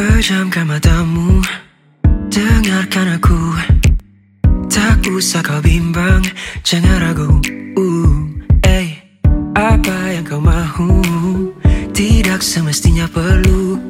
Pejamkan matamu. Dengarkan aku. Tak usah kau bimbang. Jangan ragu. Uh, hey. Apa yang kau mahu? Tidak semestinya perlu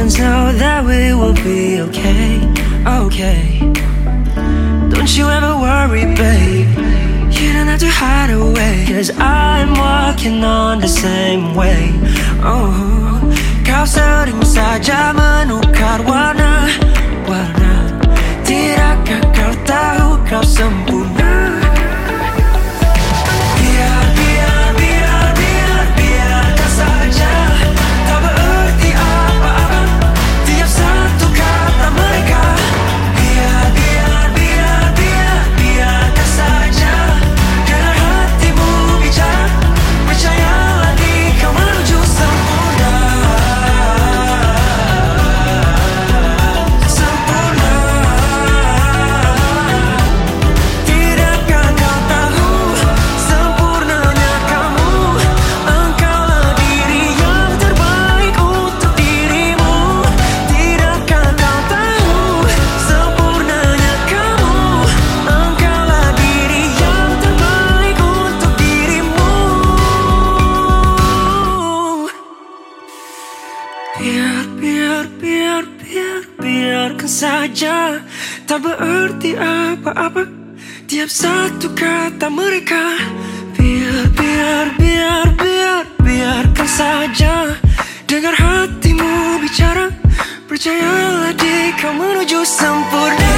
Heavens know that we will be okay, okay. Don't you ever worry, babe. You don't have to hide away. Cause I'm walking on the same way. Oh, kau sering saja menukar warna, warna. Saja. Tak berarti apa-apa. Tiap satu kata mereka. Biar, biar, biar, biar, biarkan saja. Dengar hatimu bicara. Percayalah di kau menuju sempurna